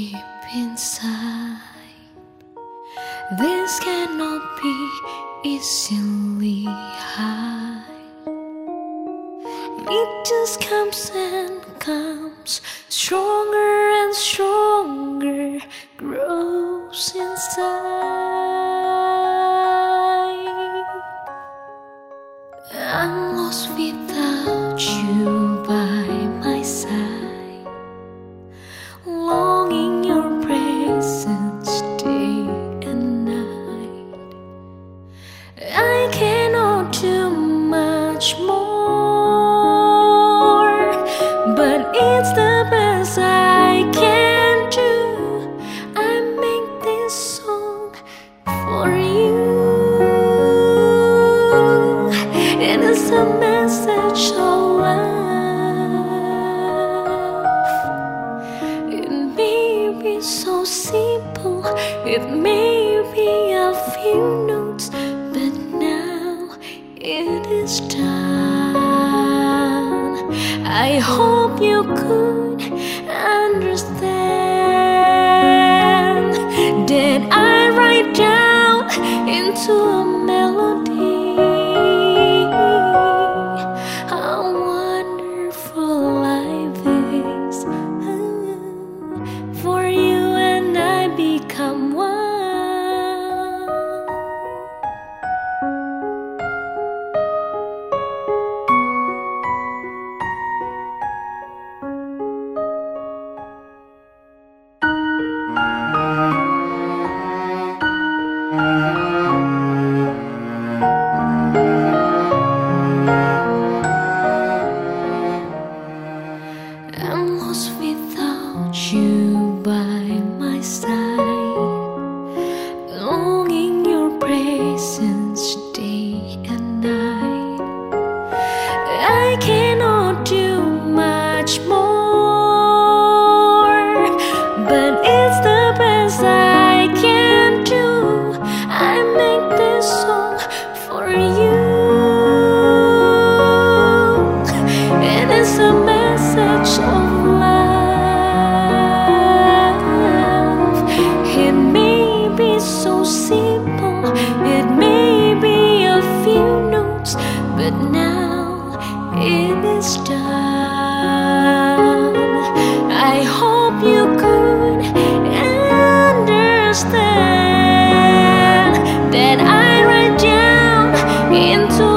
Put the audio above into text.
deep inside. This cannot be easily hide. It just comes and comes, stronger and stronger, grows inside. It may be a few notes, but now it is done. I hope you could understand that I write down into a melody how wonderful life is. For you and I become lost without you by my side, longing your presence day and night. I cannot do much more, but it's the best into